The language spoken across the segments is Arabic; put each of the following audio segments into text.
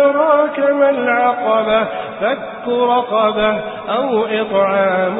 أدراك ما العقبة فك رقبة أو إطعام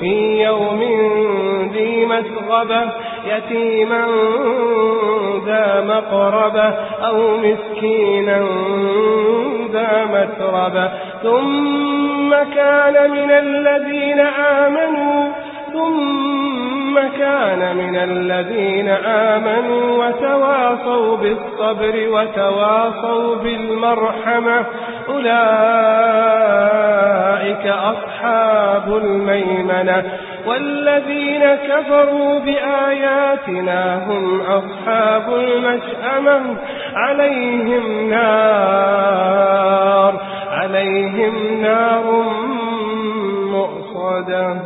في يوم ذي مسغبة يتيما ذا مقربة أو مسكينا ذا متربة. ثم كان من الذين آمنوا ثم كان من الذين آمنوا وتواصوا بالصبر وتواصوا والمرحمة أولئك أصحاب الميمنة. والذين كفروا بآياتنا هم أصحاب المشأمة. عليهم نار عليهم نار مؤصدة.